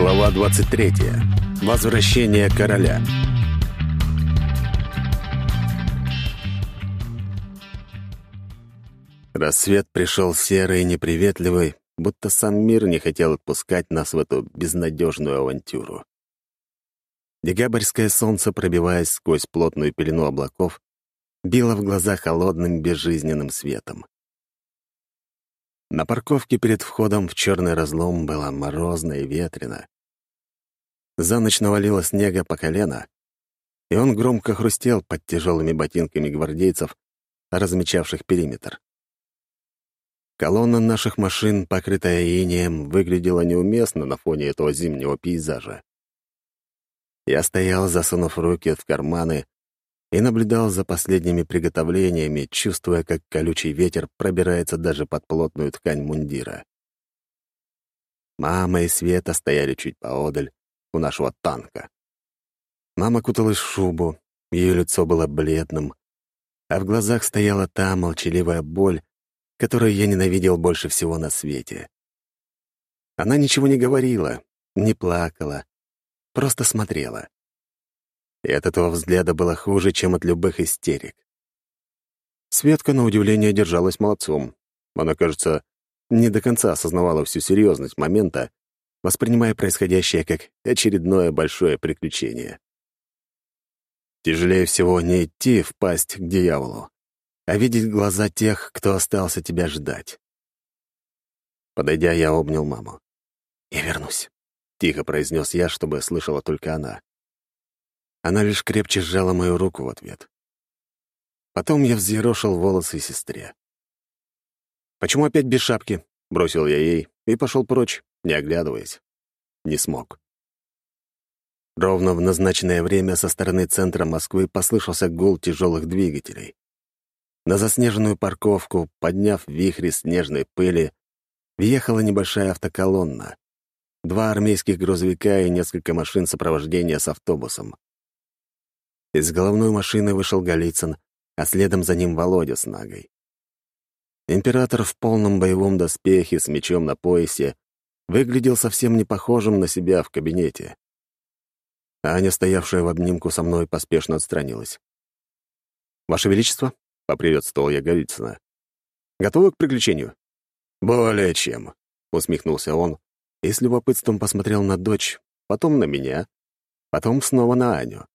Глава 23. Возвращение короля. Рассвет пришел серый и неприветливый, будто сам мир не хотел отпускать нас в эту безнадежную авантюру. Декабрьское солнце, пробиваясь сквозь плотную пелену облаков, било в глаза холодным безжизненным светом. На парковке перед входом в черный разлом было морозно и ветрено. За ночь навалило снега по колено, и он громко хрустел под тяжелыми ботинками гвардейцев, размечавших периметр. Колонна наших машин, покрытая инеем, выглядела неуместно на фоне этого зимнего пейзажа. Я стоял, засунув руки в карманы, и наблюдал за последними приготовлениями, чувствуя, как колючий ветер пробирается даже под плотную ткань мундира. Мама и Света стояли чуть поодаль, у нашего танка. Мама куталась в шубу, ее лицо было бледным, а в глазах стояла та молчаливая боль, которую я ненавидел больше всего на свете. Она ничего не говорила, не плакала, просто смотрела и от этого взгляда было хуже, чем от любых истерик. Светка, на удивление, держалась молодцом. Она, кажется, не до конца осознавала всю серьезность момента, воспринимая происходящее как очередное большое приключение. Тяжелее всего не идти в пасть к дьяволу, а видеть глаза тех, кто остался тебя ждать. Подойдя, я обнял маму. «Я вернусь», — тихо произнес я, чтобы слышала только она. Она лишь крепче сжала мою руку в ответ. Потом я взъерошил волосы сестре. «Почему опять без шапки?» — бросил я ей и пошел прочь, не оглядываясь. Не смог. Ровно в назначенное время со стороны центра Москвы послышался гул тяжелых двигателей. На заснеженную парковку, подняв вихри снежной пыли, въехала небольшая автоколонна. Два армейских грузовика и несколько машин сопровождения с автобусом. Из головной машины вышел Голицын, а следом за ним Володя с Нагой. Император в полном боевом доспехе с мечом на поясе выглядел совсем не похожим на себя в кабинете. Аня, стоявшая в обнимку со мной, поспешно отстранилась. «Ваше Величество», — поприветствовал я Голицына, — «готовы к приключению?» «Более чем», — усмехнулся он и с любопытством посмотрел на дочь, потом на меня, потом снова на Аню.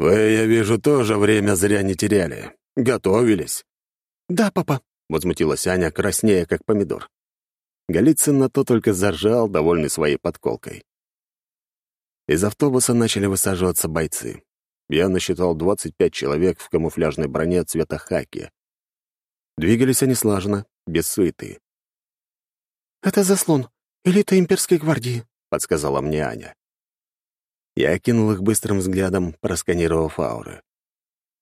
«Вы, я вижу, тоже время зря не теряли. Готовились». «Да, папа», — возмутилась Аня, краснея, как помидор. Голицын на то только заржал, довольный своей подколкой. Из автобуса начали высаживаться бойцы. Я насчитал 25 человек в камуфляжной броне цвета хаки. Двигались они слаженно, без суеты. «Это заслон, элита имперской гвардии», — подсказала мне Аня. Я окинул их быстрым взглядом, просканировав ауры.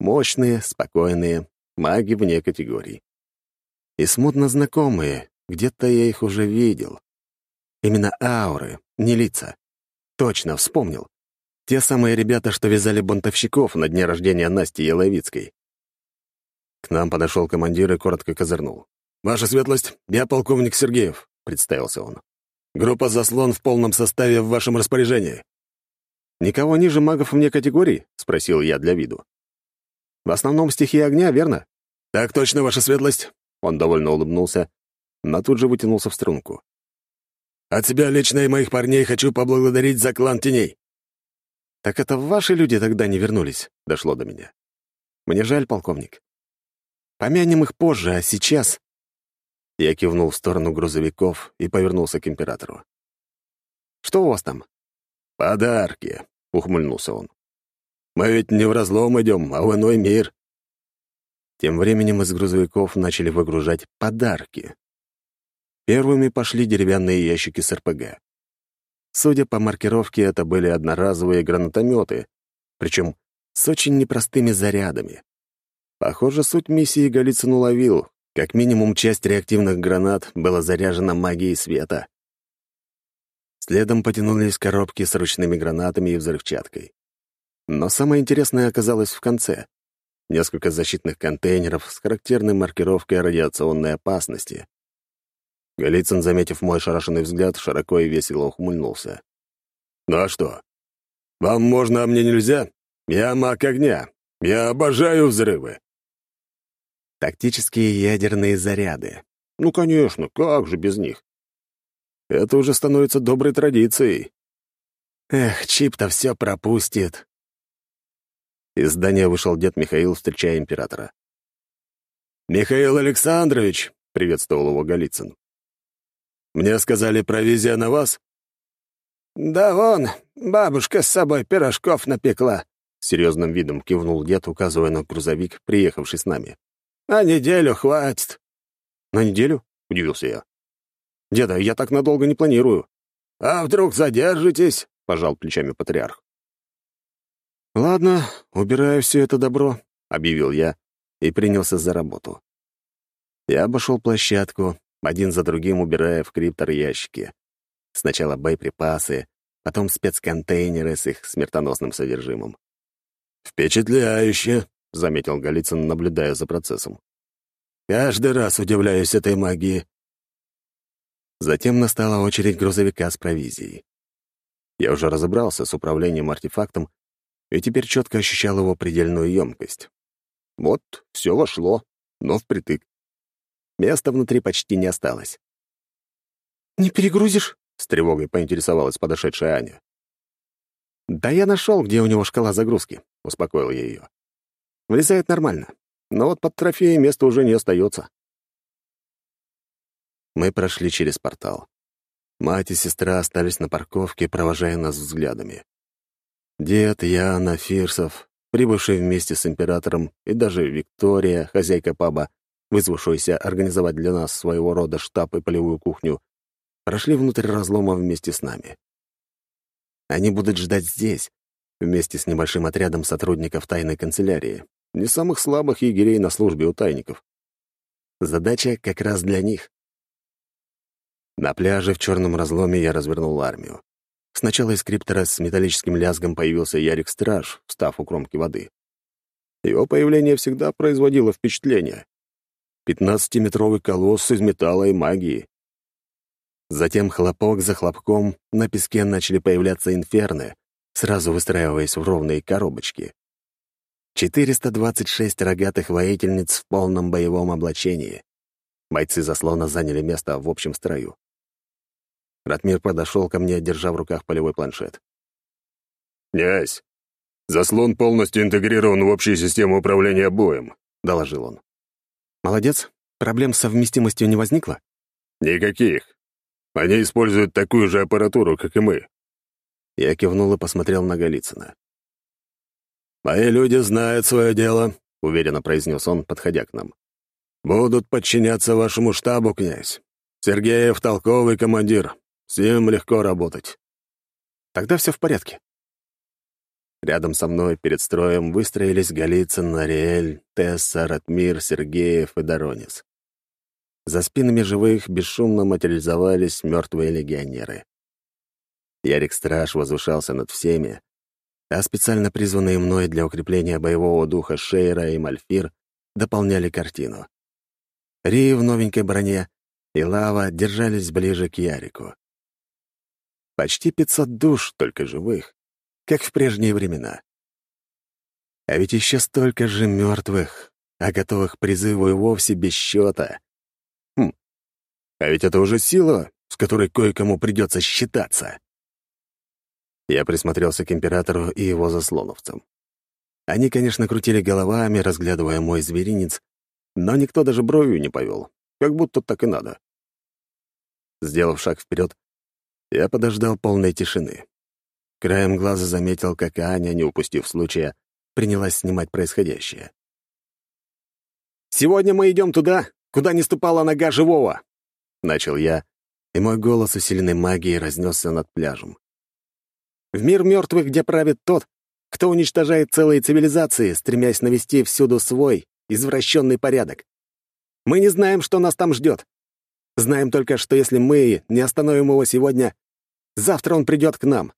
Мощные, спокойные, маги вне категорий. И смутно знакомые, где-то я их уже видел. Именно ауры, не лица. Точно, вспомнил. Те самые ребята, что вязали бунтовщиков на дне рождения Насти Еловицкой. К нам подошел командир и коротко козырнул. «Ваша светлость, я полковник Сергеев», — представился он. «Группа «Заслон» в полном составе в вашем распоряжении». «Никого ниже магов вне категории?» — спросил я для виду. «В основном стихия огня, верно?» «Так точно, ваша светлость!» Он довольно улыбнулся, но тут же вытянулся в струнку. «От себя лично и моих парней хочу поблагодарить за клан теней!» «Так это ваши люди тогда не вернулись?» — дошло до меня. «Мне жаль, полковник. Помянем их позже, а сейчас...» Я кивнул в сторону грузовиков и повернулся к императору. «Что у вас там?» «Подарки», — ухмыльнулся он. «Мы ведь не в разлом идем, а в иной мир». Тем временем из грузовиков начали выгружать подарки. Первыми пошли деревянные ящики с РПГ. Судя по маркировке, это были одноразовые гранатометы, причем с очень непростыми зарядами. Похоже, суть миссии Голицын уловил. Как минимум, часть реактивных гранат была заряжена магией света. Следом потянулись коробки с ручными гранатами и взрывчаткой. Но самое интересное оказалось в конце. Несколько защитных контейнеров с характерной маркировкой радиационной опасности. Голицын, заметив мой шарашенный взгляд, широко и весело ухмыльнулся. «Ну а что? Вам можно, а мне нельзя? Я маг огня. Я обожаю взрывы». Тактические ядерные заряды. Ну, конечно, как же без них? Это уже становится доброй традицией. Эх, Чип-то все пропустит. Из здания вышел дед Михаил, встречая императора. «Михаил Александрович!» — приветствовал его Голицын. «Мне сказали, провизия на вас?» «Да вон, бабушка с собой пирожков напекла», — серьезным видом кивнул дед, указывая на грузовик, приехавший с нами. «На неделю хватит». «На неделю?» — удивился я. «Деда, я так надолго не планирую». «А вдруг задержитесь?» — пожал плечами патриарх. «Ладно, убираю все это добро», — объявил я и принялся за работу. Я обошел площадку, один за другим убирая в криптор ящики. Сначала боеприпасы, потом спецконтейнеры с их смертоносным содержимым. «Впечатляюще», — заметил Голицын, наблюдая за процессом. «Каждый раз удивляюсь этой магии». Затем настала очередь грузовика с провизией. Я уже разобрался с управлением артефактом и теперь четко ощущал его предельную емкость. Вот, все вошло, но впритык. Места внутри почти не осталось. «Не перегрузишь?» — с тревогой поинтересовалась подошедшая Аня. «Да я нашел, где у него шкала загрузки», — успокоил я ее. «Влезает нормально, но вот под трофеем места уже не остается». Мы прошли через портал. Мать и сестра остались на парковке, провожая нас взглядами. Дед, Яна, Фирсов, прибывший вместе с императором, и даже Виктория, хозяйка паба, вызвавшаяся организовать для нас своего рода штаб и полевую кухню, прошли внутрь разлома вместе с нами. Они будут ждать здесь, вместе с небольшим отрядом сотрудников тайной канцелярии, не самых слабых егерей на службе у тайников. Задача как раз для них. На пляже в черном разломе я развернул армию. Сначала из криптора с металлическим лязгом появился Ярик-страж, встав у кромки воды. Его появление всегда производило впечатление. Пятнадцатиметровый колосс из металла и магии. Затем хлопок за хлопком на песке начали появляться инферны, сразу выстраиваясь в ровные коробочки. 426 рогатых воительниц в полном боевом облачении. Бойцы заслона заняли место в общем строю. Ратмир подошел ко мне, держа в руках полевой планшет. «Князь, заслон полностью интегрирован в общую систему управления боем», — доложил он. «Молодец. Проблем с совместимостью не возникло?» «Никаких. Они используют такую же аппаратуру, как и мы». Я кивнул и посмотрел на Голицына. «Мои люди знают свое дело», — уверенно произнес он, подходя к нам. «Будут подчиняться вашему штабу, князь. Сергеев — толковый командир. С легко работать. Тогда все в порядке. Рядом со мной перед строем выстроились Голицын, Ариэль, Тесса, Ратмир, Сергеев и Доронис. За спинами живых бесшумно материализовались мертвые легионеры. Ярик-страж возвышался над всеми, а специально призванные мной для укрепления боевого духа Шейра и Мальфир дополняли картину. Ри в новенькой броне и Лава держались ближе к Ярику. Почти 500 душ, только живых, как в прежние времена. А ведь еще столько же мертвых, а готовых призыву и вовсе без счета. Хм, а ведь это уже сила, с которой кое-кому придется считаться. Я присмотрелся к императору и его заслоновцам. Они, конечно, крутили головами, разглядывая мой зверинец, но никто даже бровью не повел, как будто так и надо. Сделав шаг вперед, я подождал полной тишины. Краем глаза заметил, как Аня, не упустив случая, принялась снимать происходящее. «Сегодня мы идем туда, куда не ступала нога живого!» Начал я, и мой голос, усиленный магией, разнесся над пляжем. «В мир мертвых, где правит тот, кто уничтожает целые цивилизации, стремясь навести всюду свой, извращенный порядок. Мы не знаем, что нас там ждет. Знаем только, что если мы не остановим его сегодня, завтра он придет к нам.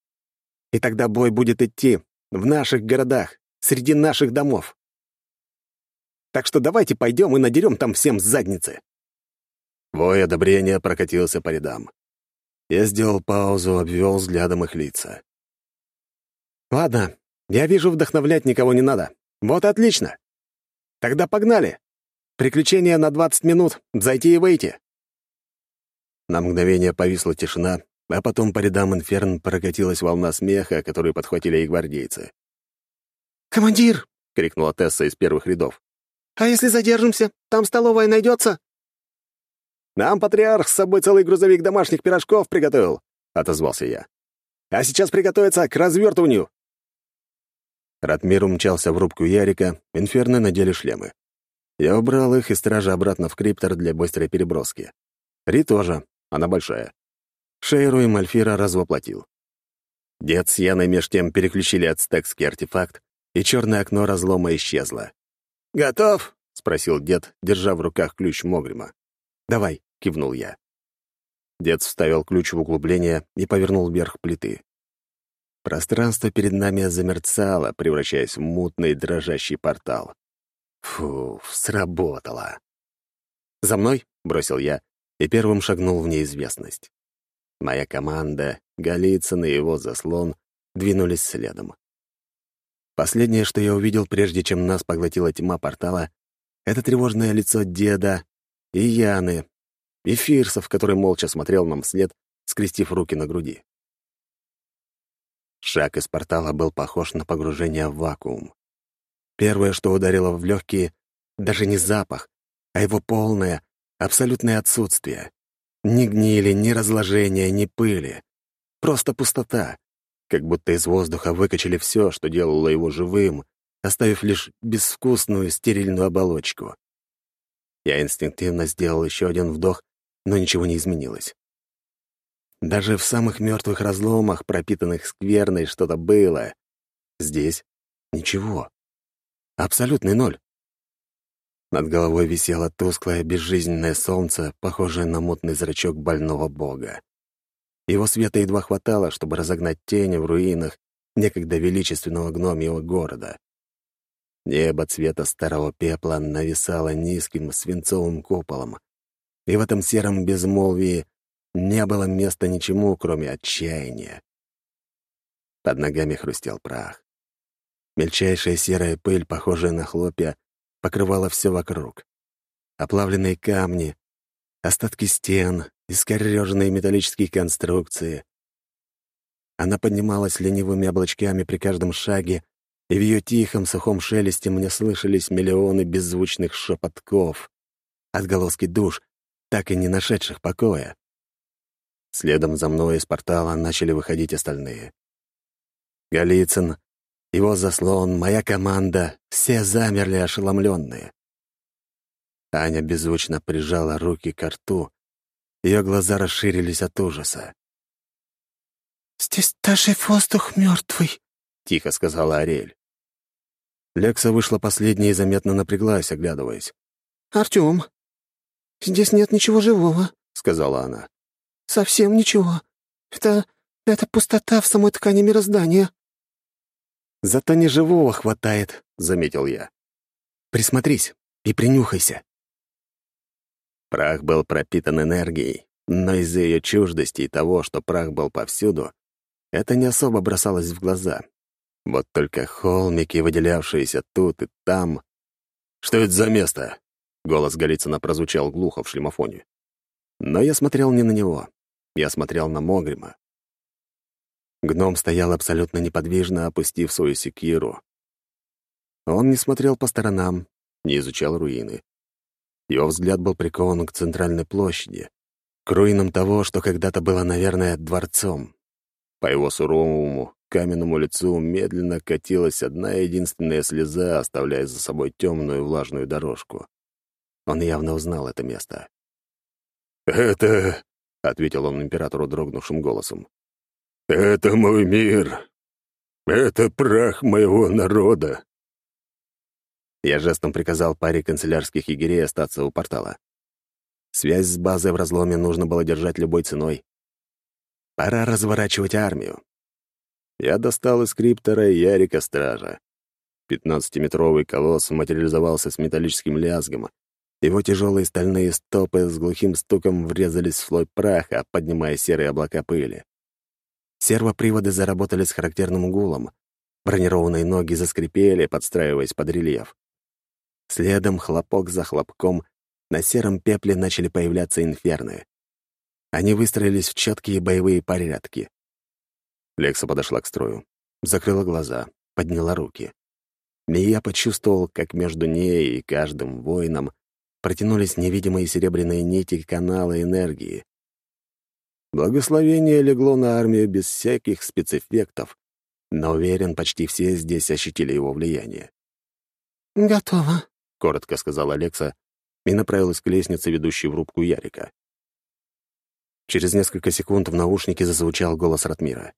И тогда бой будет идти в наших городах, среди наших домов. Так что давайте пойдем и надерем там всем задницы. Вой одобрения прокатился по рядам. Я сделал паузу, обвел взглядом их лица. «Ладно, я вижу, вдохновлять никого не надо. Вот отлично. Тогда погнали. Приключения на 20 минут, зайти и выйти». На мгновение повисла тишина, а потом по рядам инферн прокатилась волна смеха, которую подхватили и гвардейцы. «Командир!» — крикнула Тесса из первых рядов. «А если задержимся? Там столовая найдется?» «Нам патриарх с собой целый грузовик домашних пирожков приготовил», — отозвался я. «А сейчас приготовиться к развертыванию». Ратмир умчался в рубку Ярика, инферны надели шлемы. Я убрал их и стража обратно в криптор для быстрой переброски. Ри тоже, она большая. Шейру и Мальфира развоплотил. Дед с Яной меж тем переключили ацтекский артефакт, и черное окно разлома исчезло. «Готов?» — спросил дед, держа в руках ключ Могрима. «Давай», — кивнул я. Дед вставил ключ в углубление и повернул вверх плиты. Пространство перед нами замерцало, превращаясь в мутный дрожащий портал. Фу, сработало. «За мной!» — бросил я и первым шагнул в неизвестность. Моя команда, Голицын и его заслон двинулись следом. Последнее, что я увидел, прежде чем нас поглотила тьма портала, это тревожное лицо деда и Яны, и Фирсов, который молча смотрел нам вслед, скрестив руки на груди. Шаг из портала был похож на погружение в вакуум. Первое, что ударило в легкие, даже не запах, а его полное, абсолютное отсутствие. Ни гнили, ни разложения, ни пыли. Просто пустота, как будто из воздуха выкачали все, что делало его живым, оставив лишь безвкусную стерильную оболочку. Я инстинктивно сделал еще один вдох, но ничего не изменилось. Даже в самых мертвых разломах, пропитанных скверной, что-то было. Здесь ничего. Абсолютный ноль. Над головой висело тусклое, безжизненное солнце, похожее на мутный зрачок больного бога. Его света едва хватало, чтобы разогнать тени в руинах некогда величественного гномьего города. Небо цвета старого пепла нависало низким свинцовым куполом, и в этом сером безмолвии не было места ничему, кроме отчаяния. Под ногами хрустел прах. Мельчайшая серая пыль, похожая на хлопья, покрывала все вокруг. Оплавленные камни, остатки стен, искореженные металлические конструкции. Она поднималась ленивыми облачками при каждом шаге, и в ее тихом сухом шелесте мне слышались миллионы беззвучных шепотков, отголоски душ, так и не нашедших покоя. Следом за мной из портала начали выходить остальные. Голицын, его заслон, моя команда — все замерли ошеломленные. Аня беззвучно прижала руки к рту. Ее глаза расширились от ужаса. «Здесь даже воздух мертвый», — тихо сказала Ариэль. Лекса вышла последней и заметно напряглась, оглядываясь. «Артём, здесь нет ничего живого», — сказала она. «Совсем ничего. Это... это пустота в самой ткани мироздания». «Зато неживого хватает», — заметил я. «Присмотрись и принюхайся». Прах был пропитан энергией, но из-за ее чуждости и того, что прах был повсюду, это не особо бросалось в глаза. Вот только холмики, выделявшиеся тут и там... «Что это за место?» — голос Голицына прозвучал глухо в шлемофоне. Но я смотрел не на него. Я смотрел на Могрима. Гном стоял абсолютно неподвижно, опустив свою секиру. Он не смотрел по сторонам, не изучал руины. Его взгляд был прикован к центральной площади, к руинам того, что когда-то было, наверное, дворцом. По его суровому, каменному лицу медленно катилась одна единственная слеза, оставляя за собой темную влажную дорожку. Он явно узнал это место. «Это...» — ответил он императору дрогнувшим голосом. «Это мой мир. Это прах моего народа». Я жестом приказал паре канцелярских егерей остаться у портала. Связь с базой в разломе нужно было держать любой ценой. Пора разворачивать армию. Я достал из криптора Ярика Стража. Пятнадцатиметровый колосс материализовался с металлическим лязгом, Его тяжелые стальные стопы с глухим стуком врезались в слой праха, поднимая серые облака пыли. Сервоприводы заработали с характерным гулом. Бронированные ноги заскрипели, подстраиваясь под рельеф. Следом, хлопок за хлопком, на сером пепле начали появляться инферны. Они выстроились в четкие боевые порядки. Лекса подошла к строю, закрыла глаза, подняла руки. И я почувствовал, как между ней и каждым воином протянулись невидимые серебряные нити канала энергии. Благословение легло на армию без всяких спецэффектов, но уверен, почти все здесь ощутили его влияние. «Готово», — коротко сказала Алекса и направилась к лестнице, ведущей в рубку Ярика. Через несколько секунд в наушнике зазвучал голос Ратмира.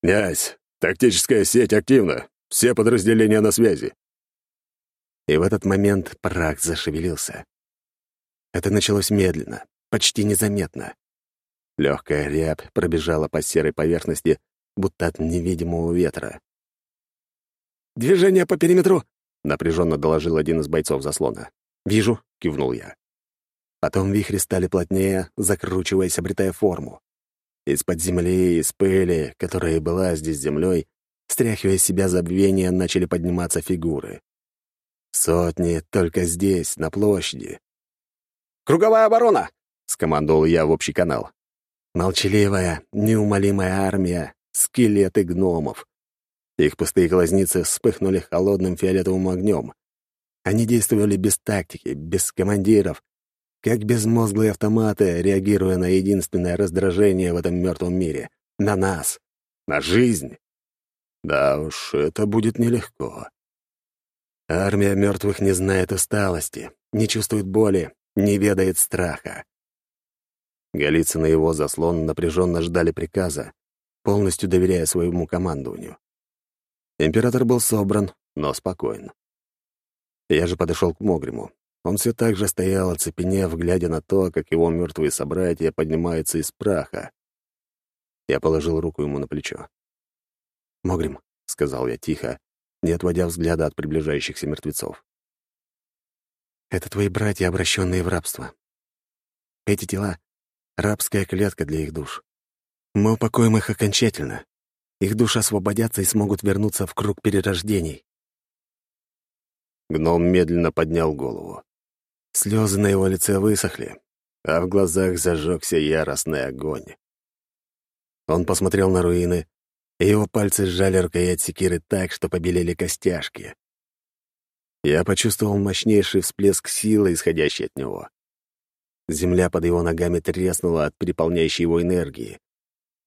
«Князь, тактическая сеть активна. Все подразделения на связи». И в этот момент прах зашевелился. Это началось медленно, почти незаметно. Легкая рябь пробежала по серой поверхности, будто от невидимого ветра. «Движение по периметру!» — напряженно доложил один из бойцов заслона. «Вижу», — кивнул я. Потом вихри стали плотнее, закручиваясь, обретая форму. Из-под земли, из пыли, которая была здесь землей, стряхивая себя забвение, начали подниматься фигуры. Сотни только здесь, на площади. «Круговая оборона!» — скомандовал я в общий канал. Молчаливая, неумолимая армия, скелеты гномов. Их пустые глазницы вспыхнули холодным фиолетовым огнем. Они действовали без тактики, без командиров, как безмозглые автоматы, реагируя на единственное раздражение в этом мертвом мире — на нас, на жизнь. Да уж, это будет нелегко. Армия мертвых не знает усталости, не чувствует боли, не ведает страха. Голицын и его заслон напряженно ждали приказа, полностью доверяя своему командованию. Император был собран, но спокоен. Я же подошел к Могриму. Он все так же стоял, оцепенев, глядя на то, как его мертвые собратья поднимаются из праха. Я положил руку ему на плечо. «Могрим», — сказал я тихо, не отводя взгляда от приближающихся мертвецов. «Это твои братья, обращенные в рабство. Эти тела — рабская клетка для их душ. Мы упокоим их окончательно. Их души освободятся и смогут вернуться в круг перерождений». Гном медленно поднял голову. Слезы на его лице высохли, а в глазах зажегся яростный огонь. Он посмотрел на руины, и его пальцы сжали рукоять секиры так, что побелели костяшки. Я почувствовал мощнейший всплеск силы, исходящий от него. Земля под его ногами треснула от переполняющей его энергии.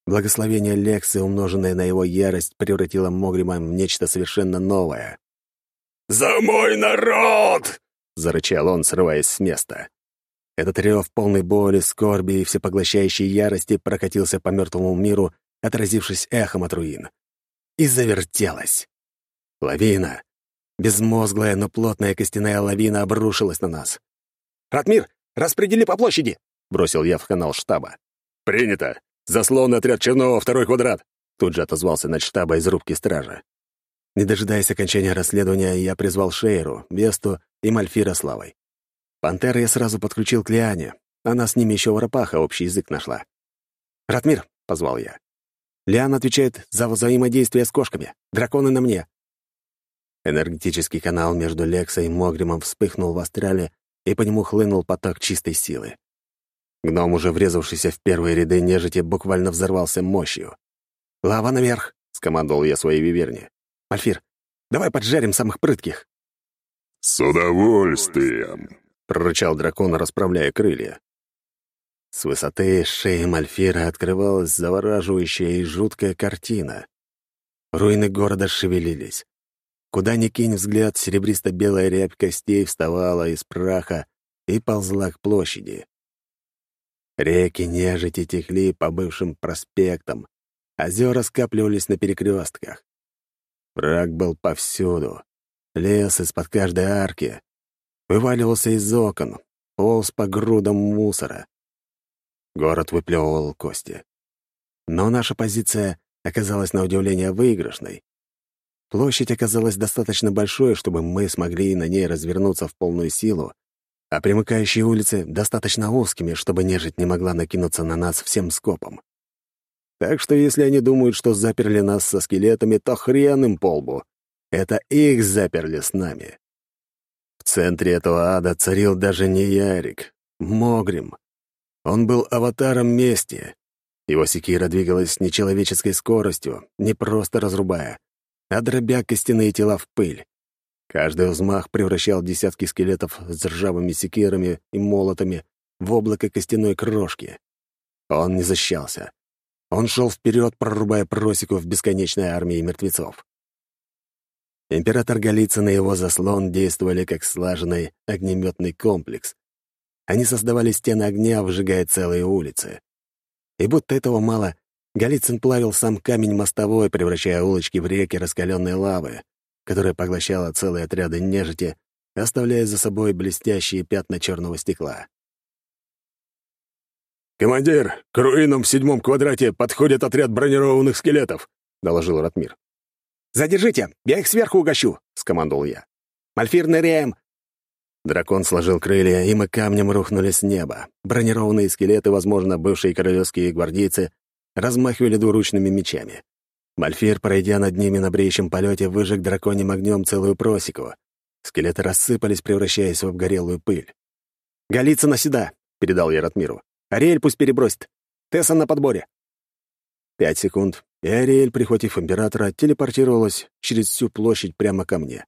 Благословение Лексы, умноженное на его ярость, превратило Могрима в нечто совершенно новое. «За мой народ!» — зарычал он, срываясь с места. Этот рев полной боли, скорби и всепоглощающей ярости прокатился по мертвому миру, отразившись эхом от руин. И завертелась. Лавина. Безмозглая, но плотная костяная лавина обрушилась на нас. «Ратмир, распредели по площади!» — бросил я в канал штаба. «Принято! Заслон отряд Чернова, второй квадрат!» Тут же отозвался над штаба из рубки стража. Не дожидаясь окончания расследования, я призвал Шейру, Весту и Мальфира Славой. Пантера я сразу подключил к Лиане. Она с ними еще воропаха общий язык нашла. «Ратмир!» — позвал я. Лиан отвечает за взаимодействие с кошками. Драконы на мне. Энергетический канал между Лексой и Могримом вспыхнул в астрале, и по нему хлынул поток чистой силы. Гном, уже врезавшийся в первые ряды нежити, буквально взорвался мощью. «Лава наверх!» — скомандовал я своей виверне. «Альфир, давай поджарим самых прытких!» «С удовольствием!» — прорычал дракон, расправляя крылья. С высоты шеи Мальфира открывалась завораживающая и жуткая картина. Руины города шевелились. Куда ни кинь взгляд, серебристо-белая рябь костей вставала из праха и ползла к площади. Реки нежити текли по бывшим проспектам, озера скапливались на перекрестках. Враг был повсюду. Лес из-под каждой арки. Вываливался из окон, полз по грудам мусора. Город выплевывал кости. Но наша позиция оказалась на удивление выигрышной. Площадь оказалась достаточно большой, чтобы мы смогли на ней развернуться в полную силу а примыкающие улицы достаточно узкими, чтобы нежить не могла накинуться на нас всем скопом. Так что если они думают, что заперли нас со скелетами, то хрен им по лбу. Это их заперли с нами. В центре этого ада царил даже не Ярик, Могрим. Он был аватаром мести. Его секира двигалась с нечеловеческой скоростью, не просто разрубая, а дробя костяные тела в пыль. Каждый взмах превращал десятки скелетов с ржавыми секирами и молотами в облако костяной крошки. Он не защищался. Он шел вперед, прорубая просеку в бесконечной армии мертвецов. Император Голицын и его заслон действовали как слаженный огнеметный комплекс. Они создавали стены огня, выжигая целые улицы. И будто этого мало, Голицын плавил сам камень мостовой, превращая улочки в реки раскаленной лавы, которая поглощала целые отряды нежити, оставляя за собой блестящие пятна черного стекла. «Командир, к руинам в седьмом квадрате подходит отряд бронированных скелетов», — доложил Ратмир. «Задержите! Я их сверху угощу!» — скомандовал я. «Мальфир, ныряем!» Дракон сложил крылья, и мы камнем рухнули с неба. Бронированные скелеты, возможно, бывшие королевские гвардейцы, размахивали двуручными мечами. Мальфир, пройдя над ними на бреющем полете, выжег драконьим огнем целую просеку. Скелеты рассыпались, превращаясь в обгорелую пыль. «Голицына сюда!» — передал я Ратмиру. Ариэль пусть перебросит. Тесса на подборе». Пять секунд, и Ариэль, прихватив императора, телепортировалась через всю площадь прямо ко мне.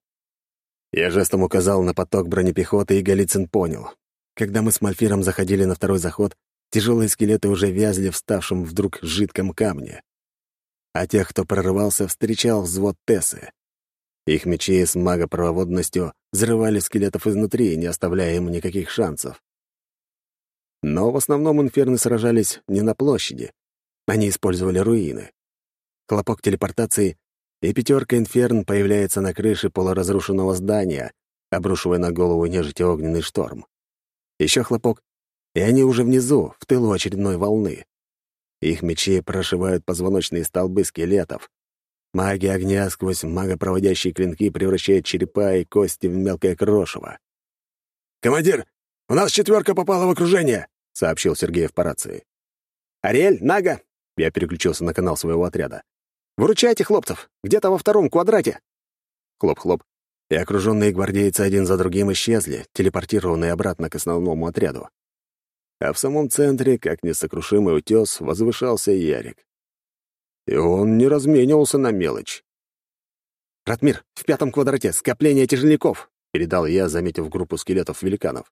Я жестом указал на поток бронепехоты, и Голицын понял. Когда мы с Мальфиром заходили на второй заход, тяжелые скелеты уже вязли в ставшем вдруг жидком камне. А тех, кто прорывался, встречал взвод Тессы. Их мечи с магопроводностью взрывали скелетов изнутри, не оставляя им никаких шансов. Но в основном инферны сражались не на площади. Они использовали руины. Хлопок телепортации, и пятерка инферн появляется на крыше полуразрушенного здания, обрушивая на голову нежити огненный шторм. Еще хлопок, и они уже внизу, в тылу очередной волны. Их мечи прошивают позвоночные столбы скелетов. Маги огня сквозь магопроводящие клинки превращают черепа и кости в мелкое крошево. «Командир, у нас четверка попала в окружение!» — сообщил Сергеев по рации. «Ариэль, Нага!» — я переключился на канал своего отряда. «Выручайте хлопцев! Где-то во втором квадрате!» Хлоп-хлоп. И окруженные гвардейцы один за другим исчезли, телепортированные обратно к основному отряду. А в самом центре, как несокрушимый утес, возвышался Ярик. И он не разменивался на мелочь. «Ратмир, в пятом квадрате, скопление тяжеляков!» — передал я, заметив группу скелетов-великанов.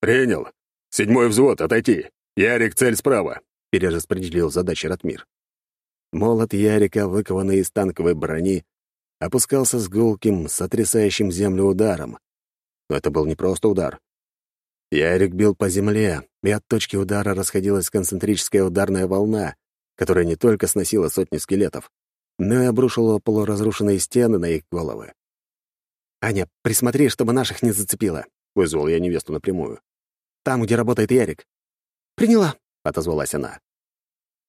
«Принял. «Седьмой взвод, отойти! Ярик, цель справа!» — перераспределил задачи Ратмир. Молот Ярика, выкованный из танковой брони, опускался с гулким, сотрясающим землю ударом. Но это был не просто удар. Ярик бил по земле, и от точки удара расходилась концентрическая ударная волна, которая не только сносила сотни скелетов, но и обрушила полуразрушенные стены на их головы. «Аня, присмотри, чтобы наших не зацепило», — вызвал я невесту напрямую. Там, где работает Ярик». «Приняла», — отозвалась она.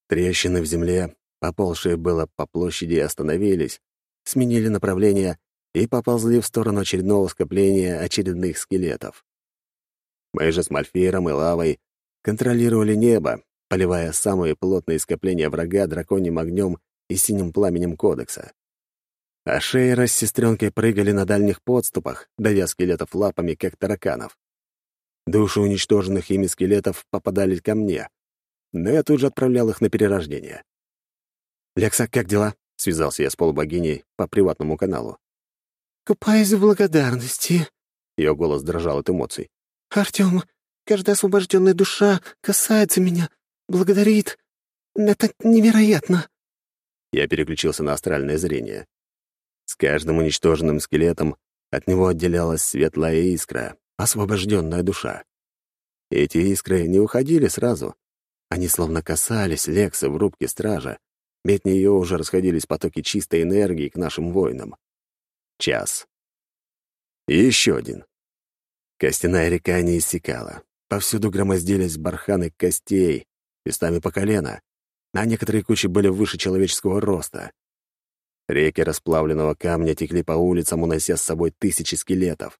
Трещины в земле, поползшие было по площади, остановились, сменили направление и поползли в сторону очередного скопления очередных скелетов. Мы же с Мальфиром и Лавой контролировали небо, поливая самые плотные скопления врага драконьим огнем и синим пламенем кодекса. А Шейра с сестренкой прыгали на дальних подступах, давя скелетов лапами, как тараканов. Души уничтоженных ими скелетов попадали ко мне, но я тут же отправлял их на перерождение. «Лекса, как дела?» — связался я с полубогиней по приватному каналу. «Купаюсь в благодарности», — ее голос дрожал от эмоций. «Артем, каждая освобожденная душа касается меня, благодарит. Это невероятно». Я переключился на астральное зрение. С каждым уничтоженным скелетом от него отделялась светлая искра, освобожденная душа. Эти искры не уходили сразу. Они словно касались Лекса в рубке стража, ведь нее уже расходились потоки чистой энергии к нашим воинам. Час. И еще один. Костяная река не иссякала. Повсюду громоздились барханы костей, местами по колено, а некоторые кучи были выше человеческого роста. Реки расплавленного камня текли по улицам, унося с собой тысячи скелетов.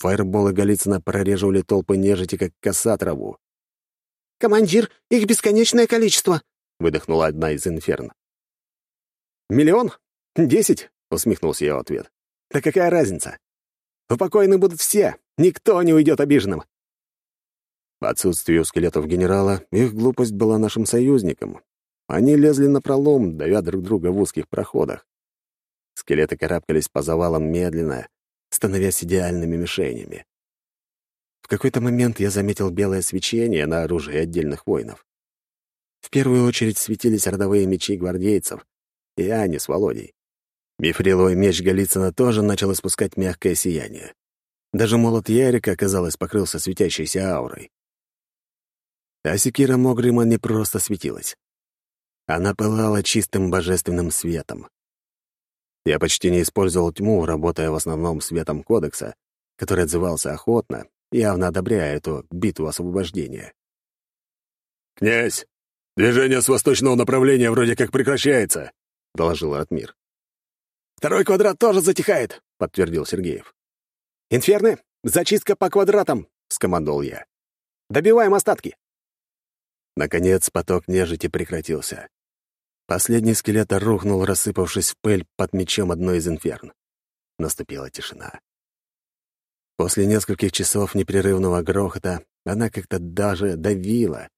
Фаерболы Голицына прореживали толпы нежити, как коса траву. «Командир, их бесконечное количество!» — выдохнула одна из инферн. «Миллион? Десять?» — усмехнулся я в ответ. «Да какая разница? Упокоены будут все, никто не уйдет обиженным». В отсутствие у скелетов генерала их глупость была нашим союзником. Они лезли на пролом, давя друг друга в узких проходах. Скелеты карабкались по завалам медленно, становясь идеальными мишенями. В какой-то момент я заметил белое свечение на оружии отдельных воинов. В первую очередь светились родовые мечи гвардейцев, и Ани с Володей. Мифриловый меч Голицына тоже начал испускать мягкое сияние. Даже молот Ярика, казалось, покрылся светящейся аурой. А секира Могрима не просто светилась. Она пылала чистым божественным светом. Я почти не использовал тьму, работая в основном светом кодекса, который отзывался охотно, явно одобряя эту битву освобождения. «Князь, движение с восточного направления вроде как прекращается», — доложил Ратмир. «Второй квадрат тоже затихает», — подтвердил Сергеев. «Инферны, зачистка по квадратам», — скомандовал я. «Добиваем остатки». Наконец поток нежити прекратился. Последний скелет рухнул, рассыпавшись в пыль под мечом одной из инферн. Наступила тишина. После нескольких часов непрерывного грохота она как-то даже давила.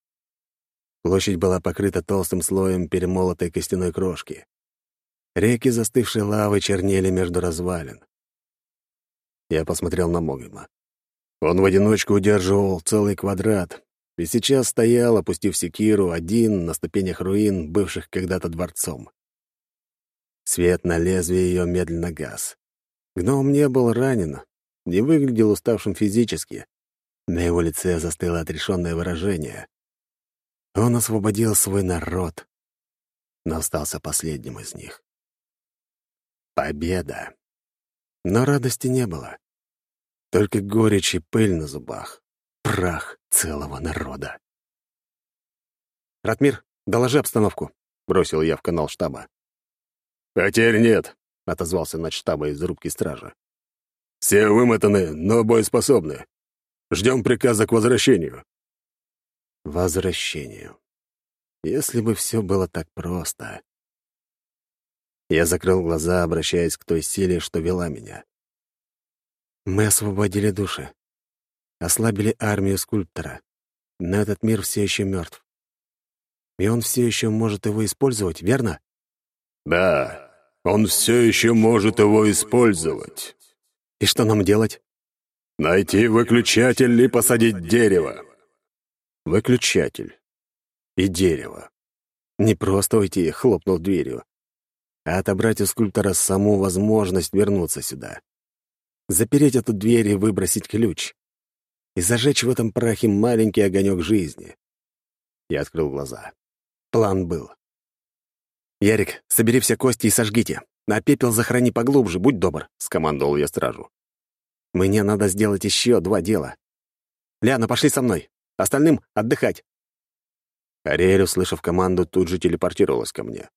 Площадь была покрыта толстым слоем перемолотой костяной крошки. Реки застывшей лавы чернели между развалин. Я посмотрел на Могима. Он в одиночку удерживал целый квадрат, и сейчас стоял, опустив секиру, один на ступенях руин, бывших когда-то дворцом. Свет на лезвие ее медленно гас. Гном не был ранен, не выглядел уставшим физически. На его лице застыло отрешенное выражение. Он освободил свой народ, но остался последним из них. Победа. Но радости не было. Только горечь и пыль на зубах прах целого народа. «Ратмир, доложи обстановку», — бросил я в канал штаба. «Потерь нет», — отозвался над штаба из рубки стража. «Все вымотаны, но боеспособны. Ждем приказа к возвращению». Возвращению. Если бы все было так просто. Я закрыл глаза, обращаясь к той силе, что вела меня. Мы освободили души ослабили армию скульптора. Но этот мир все еще мертв. И он все еще может его использовать, верно? Да, он все еще может его использовать. И что нам делать? Найти выключатель и посадить дерево. Выключатель. И дерево. Не просто уйти, хлопнув дверью, а отобрать у скульптора саму возможность вернуться сюда. Запереть эту дверь и выбросить ключ и зажечь в этом прахе маленький огонек жизни. Я открыл глаза. План был. «Ярик, собери все кости и сожгите, а пепел захорони поглубже, будь добр», — скомандовал я стражу. «Мне надо сделать еще два дела. Ляна, пошли со мной. Остальным — отдыхать». Ариэль, услышав команду, тут же телепортировалась ко мне.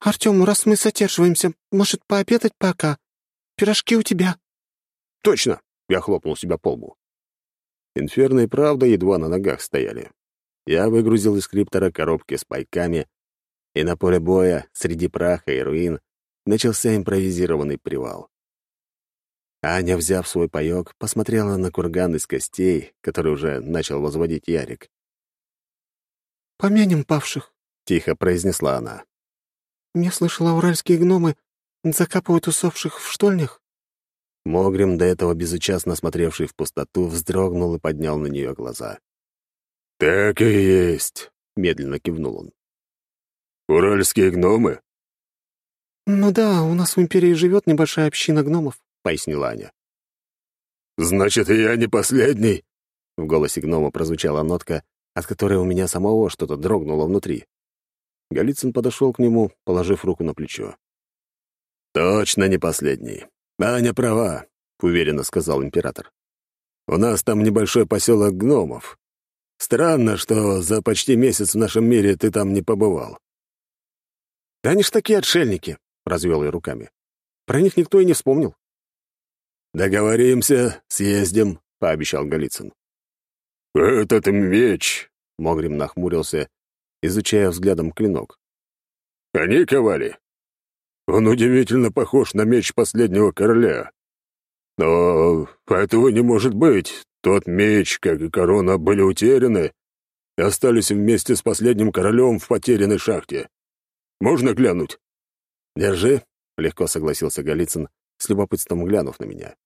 «Артём, раз мы задерживаемся, может, пообедать пока? Пирожки у тебя». «Точно!» — я хлопнул себя по лбу. Инферно и правда едва на ногах стояли. Я выгрузил из криптора коробки с пайками, и на поле боя, среди праха и руин, начался импровизированный привал. Аня, взяв свой паёк, посмотрела на курган из костей, который уже начал возводить Ярик. «Помянем павших», — тихо произнесла она. «Я слышала, уральские гномы закапывают усопших в штольнях». Могрим, до этого безучастно смотревший в пустоту, вздрогнул и поднял на нее глаза. «Так и есть», — медленно кивнул он. «Уральские гномы?» «Ну да, у нас в Империи живет небольшая община гномов», — пояснила Аня. «Значит, я не последний?» В голосе гнома прозвучала нотка, от которой у меня самого что-то дрогнуло внутри. Голицын подошел к нему, положив руку на плечо. «Точно не последний. «Аня права», — уверенно сказал император. «У нас там небольшой поселок гномов. Странно, что за почти месяц в нашем мире ты там не побывал». «Да они ж такие отшельники», — развел я руками. «Про них никто и не вспомнил». Договоримся, съездим», — пообещал Голицын. «Этот меч», — Могрим нахмурился, изучая взглядом клинок. «Они ковали? Он удивительно похож на меч последнего короля. Но этого не может быть. Тот меч, как и корона, были утеряны и остались вместе с последним королем в потерянной шахте. Можно глянуть?» «Держи», — легко согласился Голицын, с любопытством глянув на меня.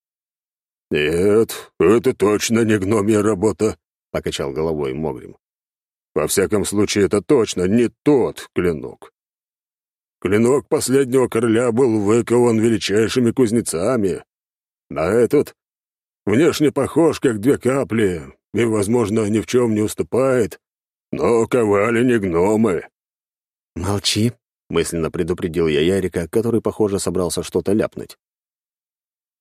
«Нет, это точно не гномья работа», — покачал головой Могрим. «Во всяком случае, это точно не тот клинок. Клинок последнего короля был выкован величайшими кузнецами, а этот внешне похож, как две капли, и, возможно, ни в чем не уступает, но ковали не гномы». «Молчи», — мысленно предупредил я Ярика, который, похоже, собрался что-то ляпнуть.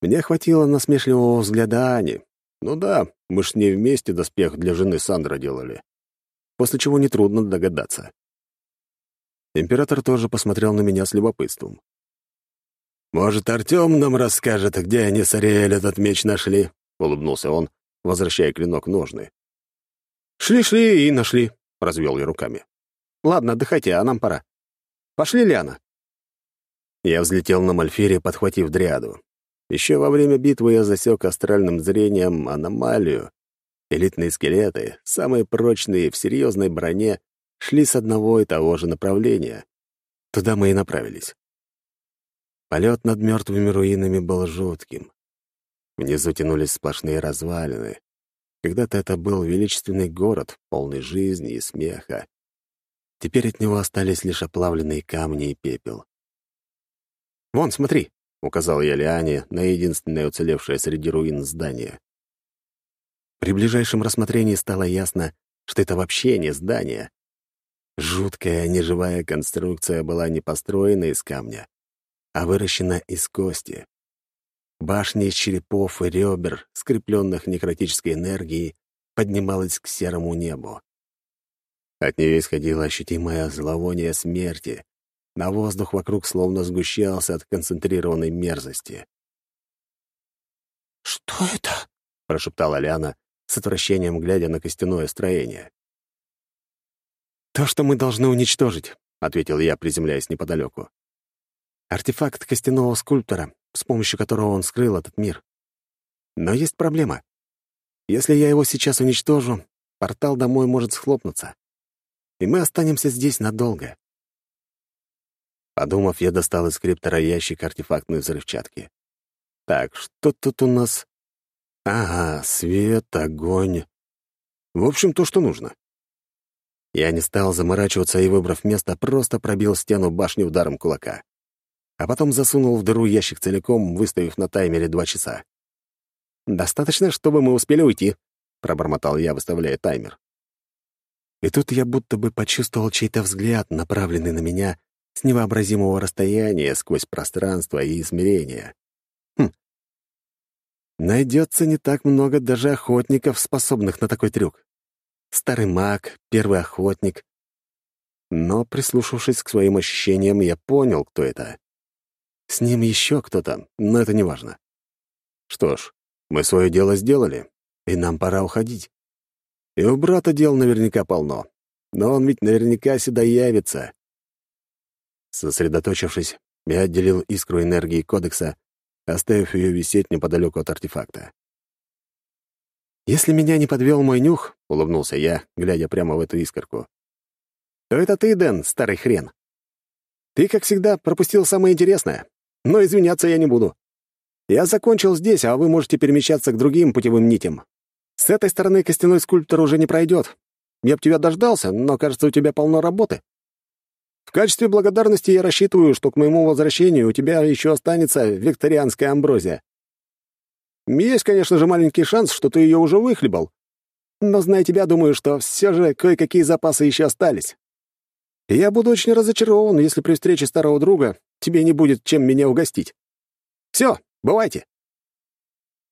Мне хватило насмешливого взгляда Ани. Ну да, мы ж с ней вместе доспех для жены Сандра делали. После чего нетрудно догадаться. Император тоже посмотрел на меня с любопытством. «Может, Артем нам расскажет, где они с Ариэль этот меч нашли?» — улыбнулся он, возвращая клинок ножны. «Шли-шли и нашли», — развел я руками. «Ладно, отдыхайте, а нам пора. Пошли, Лиана». Я взлетел на Мальфире, подхватив дриаду. Еще во время битвы я засек астральным зрением аномалию. Элитные скелеты, самые прочные в серьезной броне, шли с одного и того же направления. Туда мы и направились. Полет над мертвыми руинами был жутким. Внизу тянулись сплошные развалины. Когда-то это был величественный город, полный жизни и смеха. Теперь от него остались лишь оплавленные камни и пепел. «Вон, смотри!» — указал я Лиане на единственное уцелевшее среди руин здание. При ближайшем рассмотрении стало ясно, что это вообще не здание. Жуткая неживая конструкция была не построена из камня, а выращена из кости. Башня из черепов и ребер, скрепленных некротической энергией, поднималась к серому небу. От нее исходило ощутимое зловоние смерти, на воздух вокруг словно сгущался от концентрированной мерзости. «Что это?» — прошептала Ляна, с отвращением глядя на костяное строение. «То, что мы должны уничтожить», — ответил я, приземляясь неподалеку. «Артефакт костяного скульптора, с помощью которого он скрыл этот мир. Но есть проблема. Если я его сейчас уничтожу, портал домой может схлопнуться, и мы останемся здесь надолго. Подумав, я достал из криптора ящик артефактной взрывчатки. Так, что тут у нас? Ага, свет, огонь. В общем, то, что нужно. Я не стал заморачиваться и, выбрав место, просто пробил стену башни ударом кулака. А потом засунул в дыру ящик целиком, выставив на таймере два часа. «Достаточно, чтобы мы успели уйти», — пробормотал я, выставляя таймер. И тут я будто бы почувствовал чей-то взгляд, направленный на меня, с невообразимого расстояния сквозь пространство и измерения. Найдется не так много даже охотников, способных на такой трюк. Старый маг, первый охотник. Но, прислушавшись к своим ощущениям, я понял, кто это. С ним еще кто-то, но это не важно. Что ж, мы свое дело сделали, и нам пора уходить. И у брата дел наверняка полно. Но он ведь наверняка сюда явится. Сосредоточившись, я отделил искру энергии кодекса, оставив ее висеть неподалеку от артефакта. «Если меня не подвел мой нюх», — улыбнулся я, глядя прямо в эту искорку, — «то это ты, Дэн, старый хрен. Ты, как всегда, пропустил самое интересное, но извиняться я не буду. Я закончил здесь, а вы можете перемещаться к другим путевым нитям. С этой стороны костяной скульптор уже не пройдет. Я б тебя дождался, но, кажется, у тебя полно работы. В качестве благодарности я рассчитываю, что к моему возвращению у тебя еще останется викторианская амброзия. Есть, конечно же, маленький шанс, что ты ее уже выхлебал. Но, зная тебя, думаю, что все же кое-какие запасы еще остались. я буду очень разочарован, если при встрече старого друга тебе не будет чем меня угостить. Все, бывайте.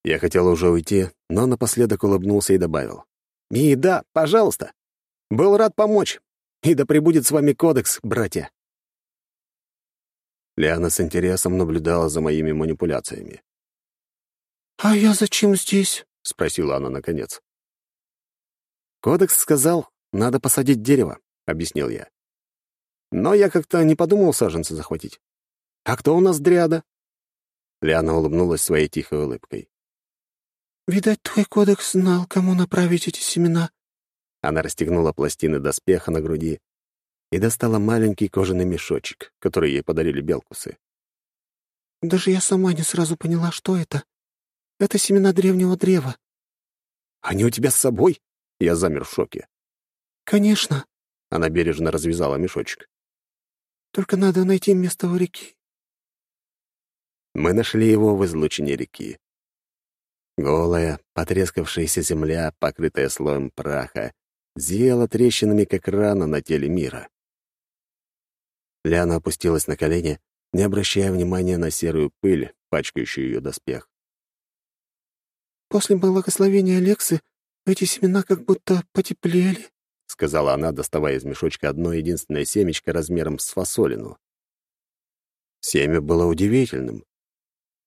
Я хотел уже уйти, но напоследок улыбнулся и добавил. «И да, пожалуйста. Был рад помочь. И да пребудет с вами кодекс, братья!» Лиана с интересом наблюдала за моими манипуляциями. «А я зачем здесь?» — спросила она наконец. «Кодекс сказал, надо посадить дерево», — объяснил я. «Но я как-то не подумал саженцы захватить. А кто у нас дриада?» Лиана улыбнулась своей тихой улыбкой. «Видать, твой кодекс знал, кому направить эти семена». Она расстегнула пластины доспеха на груди и достала маленький кожаный мешочек, который ей подарили белкусы. «Даже я сама не сразу поняла, что это. Это семена древнего древа». «Они у тебя с собой?» Я замер в шоке. «Конечно». Она бережно развязала мешочек. «Только надо найти место у реки». Мы нашли его в излучине реки. Голая, потрескавшаяся земля, покрытая слоем праха, зияла трещинами, как рана на теле мира. Ляна опустилась на колени, не обращая внимания на серую пыль, пачкающую ее доспех. «После благословения Алексы эти семена как будто потеплели», — сказала она, доставая из мешочка одно единственное семечко размером с фасолину. Семя было удивительным.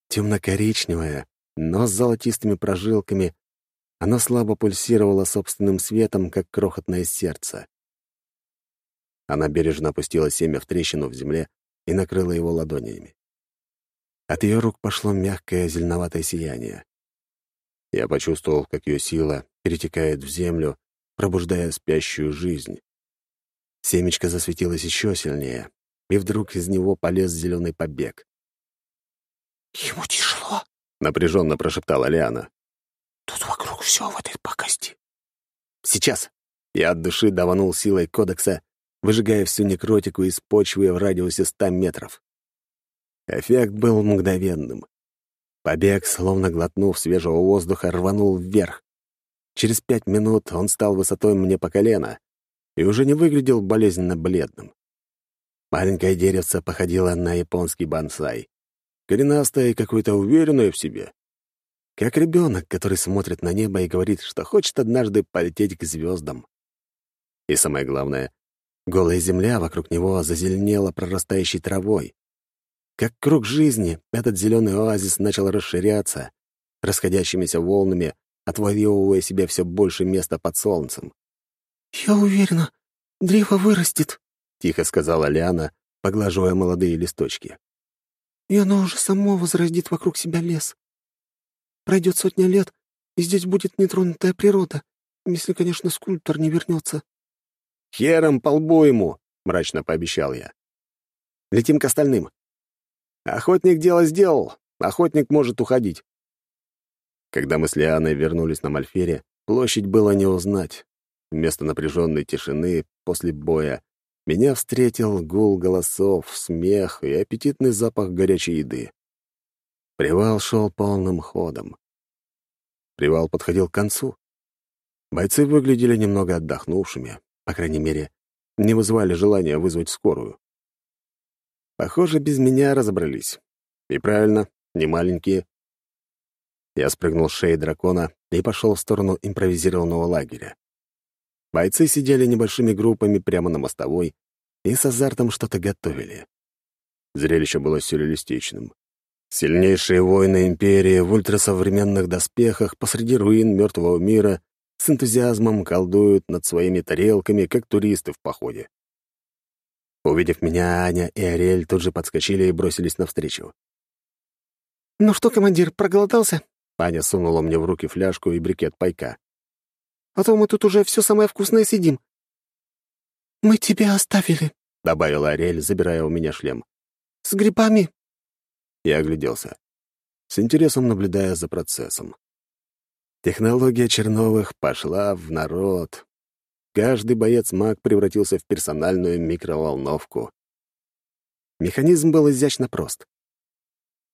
Темно-коричневое, но с золотистыми прожилками, оно слабо пульсировало собственным светом, как крохотное сердце. Она бережно опустила семя в трещину в земле и накрыла его ладонями. От ее рук пошло мягкое зеленоватое сияние. Я почувствовал, как ее сила перетекает в землю, пробуждая спящую жизнь. Семечко засветилось еще сильнее, и вдруг из него полез зеленый побег. «Ему тяжело», — напряженно прошептала Лиана. «Тут вокруг все в этой пакости». «Сейчас!» Я от души даванул силой кодекса выжигая всю некротику из почвы в радиусе ста метров. Эффект был мгновенным. Побег, словно глотнув свежего воздуха, рванул вверх. Через пять минут он стал высотой мне по колено и уже не выглядел болезненно бледным. Маленькое деревце походило на японский бонсай. Коренастое и какое-то уверенное в себе. Как ребенок, который смотрит на небо и говорит, что хочет однажды полететь к звездам. И самое главное, Голая земля вокруг него зазеленела прорастающей травой. Как круг жизни, этот зеленый оазис начал расширяться, расходящимися волнами, отвоевывая себе все больше места под солнцем. «Я уверена, древо вырастет», — тихо сказала Лиана, поглаживая молодые листочки. «И оно уже само возродит вокруг себя лес. Пройдет сотня лет, и здесь будет нетронутая природа, если, конечно, скульптор не вернется. «Хером по лбу ему!» — мрачно пообещал я. «Летим к остальным. Охотник дело сделал, охотник может уходить». Когда мы с Лианой вернулись на Мальфере, площадь было не узнать. Вместо напряженной тишины после боя меня встретил гул голосов, смех и аппетитный запах горячей еды. Привал шел полным ходом. Привал подходил к концу. Бойцы выглядели немного отдохнувшими, по крайней мере, не вызывали желания вызвать скорую. Похоже, без меня разобрались. И правильно, не маленькие. Я спрыгнул с шеи дракона и пошел в сторону импровизированного лагеря. Бойцы сидели небольшими группами прямо на мостовой и с азартом что-то готовили. Зрелище было сюрреалистичным. Сильнейшие воины Империи в ультрасовременных доспехах посреди руин мертвого мира с энтузиазмом колдуют над своими тарелками, как туристы в походе. Увидев меня, Аня и Ариэль тут же подскочили и бросились навстречу. «Ну что, командир, проголодался?» Аня сунула мне в руки фляжку и брикет пайка. «А то мы тут уже все самое вкусное сидим». «Мы тебя оставили», — добавила Ариэль, забирая у меня шлем. «С грибами». Я огляделся, с интересом наблюдая за процессом. Технология Черновых пошла в народ. Каждый боец-маг превратился в персональную микроволновку. Механизм был изящно прост.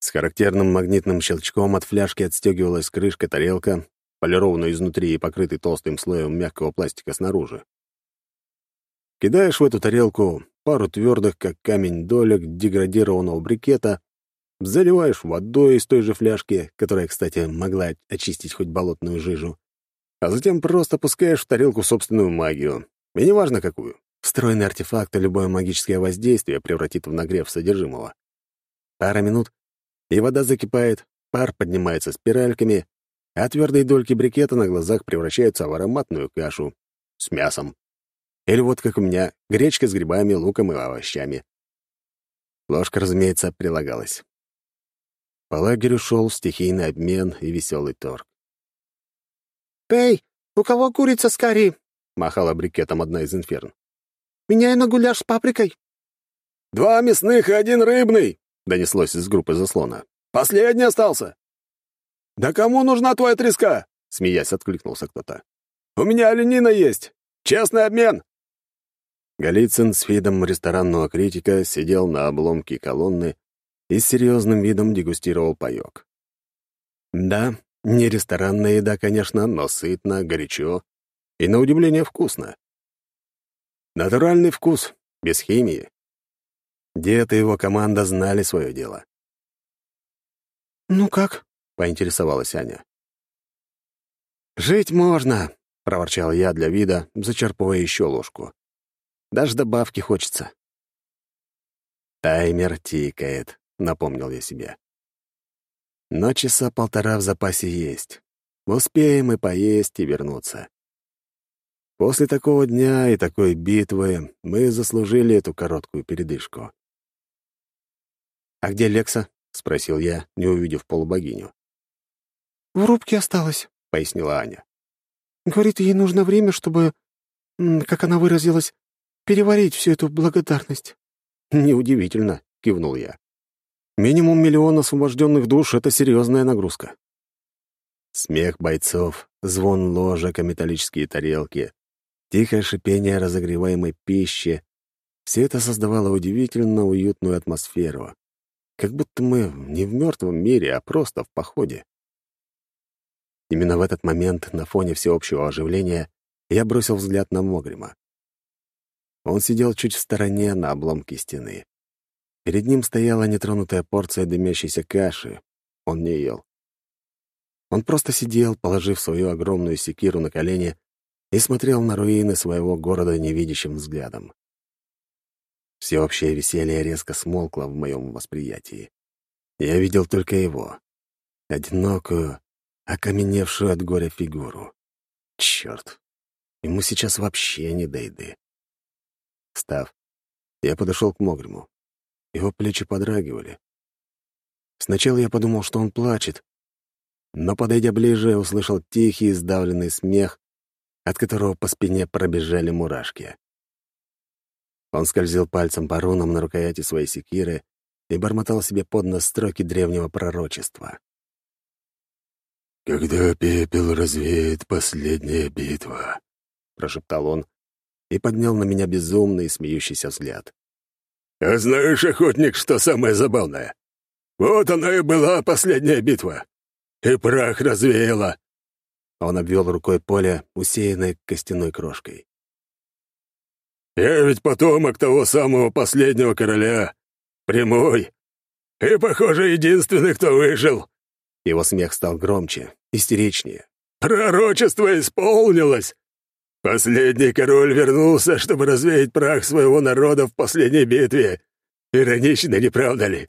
С характерным магнитным щелчком от фляжки отстегивалась крышка тарелка, полированная изнутри и покрытой толстым слоем мягкого пластика снаружи. Кидаешь в эту тарелку пару твердых, как камень, долек деградированного брикета заливаешь водой из той же фляжки, которая, кстати, могла очистить хоть болотную жижу, а затем просто пускаешь в тарелку собственную магию, и неважно какую. Встроенный артефакт и любое магическое воздействие превратит в нагрев содержимого. Пара минут, и вода закипает, пар поднимается спиральками, а твердые дольки брикета на глазах превращаются в ароматную кашу с мясом. Или вот как у меня, гречка с грибами, луком и овощами. Ложка, разумеется, прилагалась. По лагерю шел стихийный обмен и веселый торг. «Эй, у кого курица с карри?» — махала брикетом одна из инферн. «Меняй на гуляш с паприкой». «Два мясных и один рыбный!» — донеслось из группы заслона. «Последний остался!» «Да кому нужна твоя треска?» — смеясь откликнулся кто-то. «У меня оленина есть! Честный обмен!» Голицын с видом ресторанного критика сидел на обломке колонны и с серьезным видом дегустировал паёк. Да, не ресторанная еда, конечно, но сытно, горячо и, на удивление, вкусно. Натуральный вкус, без химии. Дед и его команда знали свое дело. «Ну как?» — поинтересовалась Аня. «Жить можно», — проворчал я для вида, зачерпывая еще ложку. «Даже добавки хочется». «Таймер тикает», — напомнил я себе. «Но часа полтора в запасе есть. Успеем и поесть, и вернуться. После такого дня и такой битвы мы заслужили эту короткую передышку». «А где Лекса?» — спросил я, не увидев полубогиню. «В рубке осталась», — пояснила Аня. «Говорит, ей нужно время, чтобы, как она выразилась, переварить всю эту благодарность». «Неудивительно», — кивнул я. «Минимум миллион освобожденных душ — это серьезная нагрузка». Смех бойцов, звон ложек о металлические тарелки, тихое шипение разогреваемой пищи — все это создавало удивительно уютную атмосферу. Как будто мы не в мертвом мире, а просто в походе. Именно в этот момент, на фоне всеобщего оживления, я бросил взгляд на Могрима. Он сидел чуть в стороне на обломке стены. Перед ним стояла нетронутая порция дымящейся каши. Он не ел. Он просто сидел, положив свою огромную секиру на колени и смотрел на руины своего города невидящим взглядом. Всеобщее веселье резко смолкло в моем восприятии. Я видел только его. Одинокую, окаменевшую от горя фигуру. Черт, ему сейчас вообще не до еды. Встав, я подошел к Могриму. Его плечи подрагивали. Сначала я подумал, что он плачет, но, подойдя ближе, услышал тихий, сдавленный смех, от которого по спине пробежали мурашки. Он скользил пальцем по рунам на рукояти своей секиры и бормотал себе под нос строки древнего пророчества. «Когда пепел развеет последняя битва», — прошептал он и поднял на меня безумный смеющийся взгляд. «А знаешь, охотник, что самое забавное? Вот она и была последняя битва. И прах развеяла». Он обвел рукой поле, усеянное костяной крошкой. «Я ведь потомок того самого последнего короля. Прямой. И, похоже, единственный, кто выжил. Его смех стал громче, истеричнее. «Пророчество исполнилось! Последний король вернулся, чтобы развеять прах своего народа в последней битве. Иронично, не правда ли?»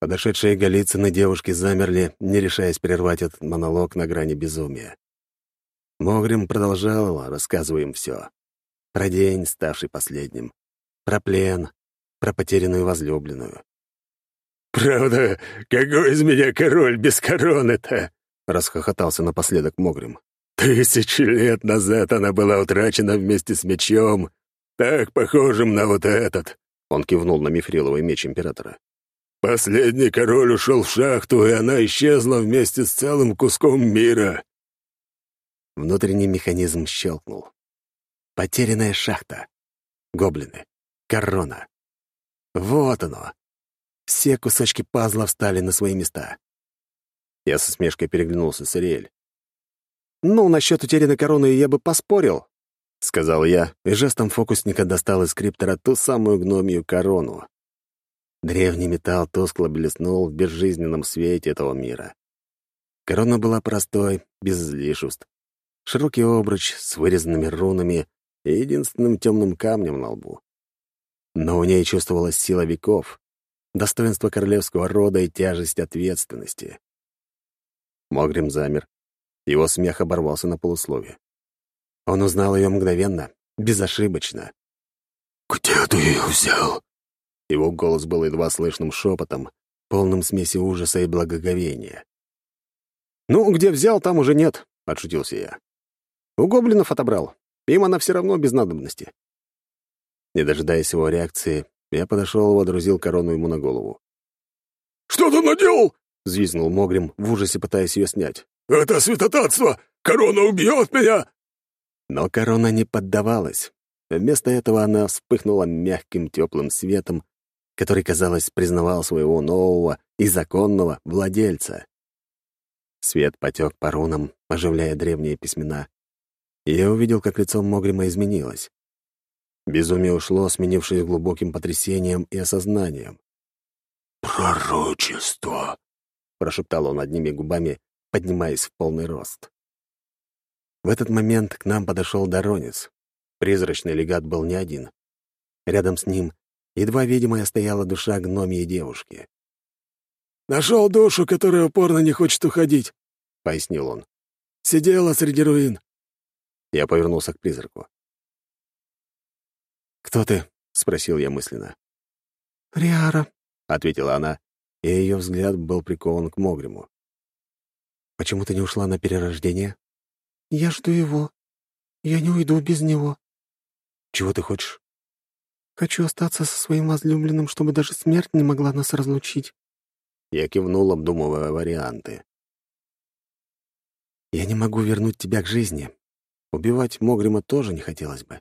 Подошедшие Голицыны девушки замерли, не решаясь прервать этот монолог на грани безумия. Могрим продолжал, рассказывая им все. Про день, ставший последним. Про плен, про потерянную возлюбленную. «Правда, какой из меня король без короны-то?» — расхохотался напоследок Могрим. «Тысячи лет назад она была утрачена вместе с мечом, так похожим на вот этот», — он кивнул на мифриловый меч императора. «Последний король ушел в шахту, и она исчезла вместе с целым куском мира». Внутренний механизм щелкнул. Потерянная шахта. Гоблины. Корона. Вот оно. Все кусочки пазла встали на свои места. Я со смешкой переглянулся с Ариэль. «Ну, насчет утерянной короны я бы поспорил», — сказал я, и жестом фокусника достал из криптора ту самую гномию корону. Древний металл тускло блеснул в безжизненном свете этого мира. Корона была простой, без излишеств. Широкий обруч с вырезанными рунами и единственным темным камнем на лбу. Но у ней чувствовалась сила веков, достоинство королевского рода и тяжесть ответственности. Могрим замер. Его смех оборвался на полуслове. Он узнал ее мгновенно, безошибочно. «Где ты ее взял?» Его голос был едва слышным шепотом, полным смеси ужаса и благоговения. «Ну, где взял, там уже нет», — отшутился я. «У гоблинов отобрал. Им она все равно без надобности». Не дожидаясь его реакции, я подошел и водрузил корону ему на голову. «Что ты наделал?» — взвизгнул Могрим, в ужасе пытаясь ее снять. «Это святотатство! Корона убьет меня!» Но корона не поддавалась. Вместо этого она вспыхнула мягким теплым светом, который, казалось, признавал своего нового и законного владельца. Свет потек по рунам, оживляя древние письмена. И я увидел, как лицо Могрима изменилось. Безумие ушло, сменившись глубоким потрясением и осознанием. «Пророчество!» — прошептал он одними губами, поднимаясь в полный рост. В этот момент к нам подошел Доронец. Призрачный легат был не один. Рядом с ним едва видимая стояла душа гномии девушки. «Нашел душу, которая упорно не хочет уходить», — пояснил он. «Сидела среди руин». Я повернулся к призраку. «Кто ты?» — спросил я мысленно. «Риара», — ответила она, и ее взгляд был прикован к Могриму. «Почему ты не ушла на перерождение?» «Я жду его. Я не уйду без него». «Чего ты хочешь?» «Хочу остаться со своим возлюбленным, чтобы даже смерть не могла нас разлучить». Я кивнул, обдумывая варианты. «Я не могу вернуть тебя к жизни. Убивать Могрима тоже не хотелось бы.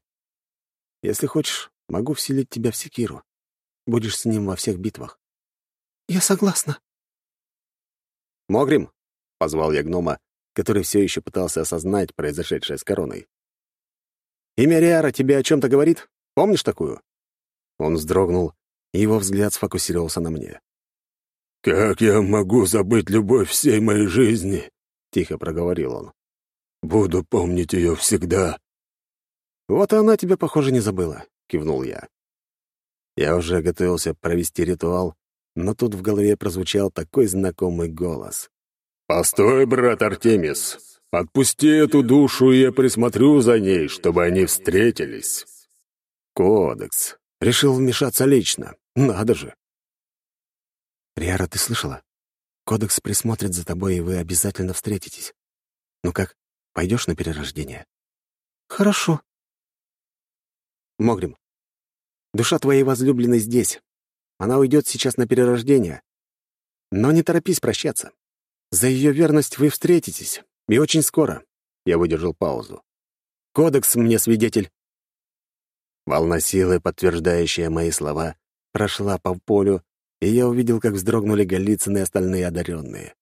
Если хочешь, могу вселить тебя в секиру. Будешь с ним во всех битвах». «Я согласна». «Могрим!» — позвал я гнома, который все еще пытался осознать произошедшее с короной. «Имя Риара тебе о чем-то говорит? Помнишь такую?» Он вздрогнул, и его взгляд сфокусировался на мне. «Как я могу забыть любовь всей моей жизни?» — тихо проговорил он. «Буду помнить ее всегда». «Вот и она тебя, похоже, не забыла», — кивнул я. Я уже готовился провести ритуал, но тут в голове прозвучал такой знакомый голос. «Постой, брат Артемис! Отпусти эту душу, и я присмотрю за ней, чтобы они встретились!» «Кодекс. Решил вмешаться лично. Надо же!» «Риара, ты слышала? Кодекс присмотрит за тобой, и вы обязательно встретитесь. Ну как, пойдешь на перерождение?» «Хорошо». «Могрим, душа твоей возлюбленной здесь. Она уйдет сейчас на перерождение. Но не торопись прощаться. За ее верность вы встретитесь. И очень скоро». Я выдержал паузу. «Кодекс мне свидетель». Волна силы, подтверждающая мои слова, прошла по полю, и я увидел, как вздрогнули Голицын и остальные одаренные.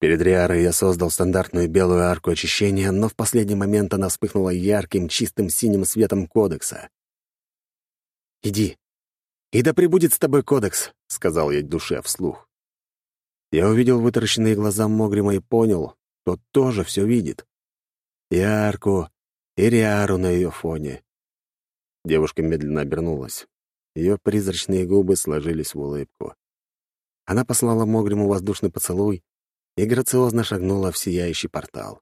Перед Риарой я создал стандартную белую арку очищения, но в последний момент она вспыхнула ярким, чистым синим светом кодекса. «Иди. И да пребудет с тобой кодекс», — сказал я душе вслух. Я увидел вытаращенные глаза Могрима и понял, тот тоже все видит. И арку, и Риару на ее фоне. Девушка медленно обернулась. Ее призрачные губы сложились в улыбку. Она послала Могриму воздушный поцелуй и грациозно шагнула в сияющий портал.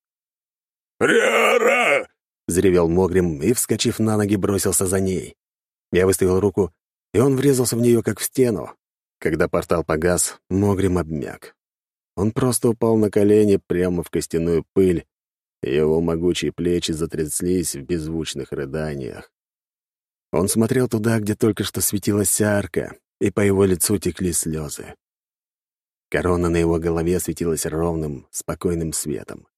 «Риара!» — взревел Могрим и, вскочив на ноги, бросился за ней. Я выставил руку, и он врезался в нее, как в стену. Когда портал погас, Могрим обмяк. Он просто упал на колени прямо в костяную пыль, и его могучие плечи затряслись в беззвучных рыданиях. Он смотрел туда, где только что светилась арка, и по его лицу текли слезы. Корона на его голове светилась ровным, спокойным светом.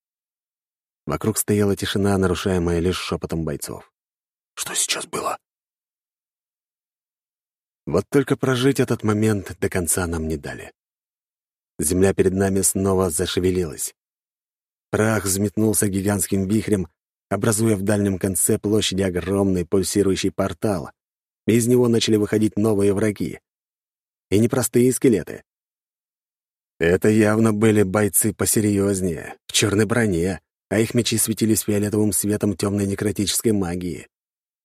Вокруг стояла тишина, нарушаемая лишь шепотом бойцов. «Что сейчас было?» Вот только прожить этот момент до конца нам не дали. Земля перед нами снова зашевелилась. Прах взметнулся гигантским вихрем, образуя в дальнем конце площади огромный пульсирующий портал. Из него начали выходить новые враги. И непростые скелеты. Это явно были бойцы посерьезнее, в черной броне, а их мечи светились фиолетовым светом темной некротической магии.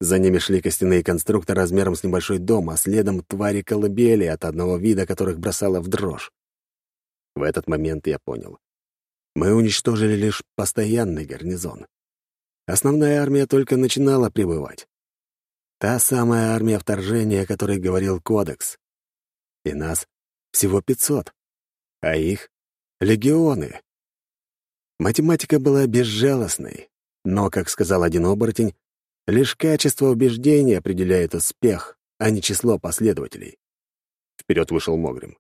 За ними шли костяные конструкторы размером с небольшой дом, а следом твари-колыбели, от одного вида которых бросало в дрожь. В этот момент я понял. Мы уничтожили лишь постоянный гарнизон. Основная армия только начинала прибывать. Та самая армия вторжения, о которой говорил Кодекс. И нас всего 500, а их — легионы. Математика была безжалостной, но, как сказал один оборотень, лишь качество убеждения определяет успех, а не число последователей. Вперед вышел Могрим.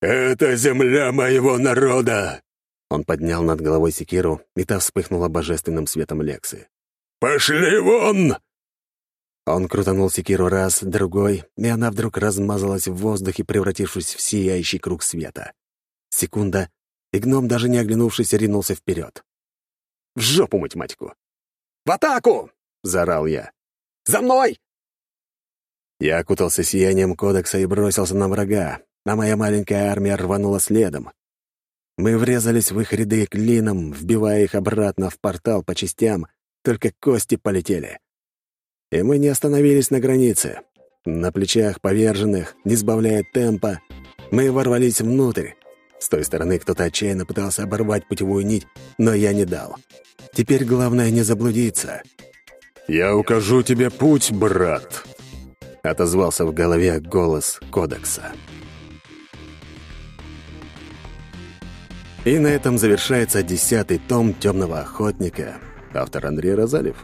«Это земля моего народа!» Он поднял над головой секиру, и та вспыхнула божественным светом Лексы. «Пошли вон!» Он крутанул секиру раз, другой, и она вдруг размазалась в воздухе, превратившись в сияющий круг света. Секунда, и гном, даже не оглянувшись, ринулся вперед. В жопу математику! «В атаку!» — заорал я. «За мной!» Я окутался сиянием кодекса и бросился на врага, а моя маленькая армия рванула следом. Мы врезались в их ряды клином, вбивая их обратно в портал по частям, только кости полетели. И мы не остановились на границе. На плечах поверженных, не сбавляя темпа, мы ворвались внутрь. С той стороны кто-то отчаянно пытался оборвать путевую нить, но я не дал. Теперь главное не заблудиться. «Я укажу тебе путь, брат», — отозвался в голове голос Кодекса. И на этом завершается десятый том «Темного охотника», автор Андрей Розалев.